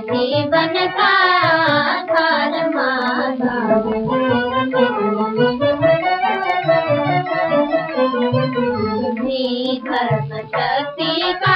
जीवन का आधार माता। धर्म शक्ति का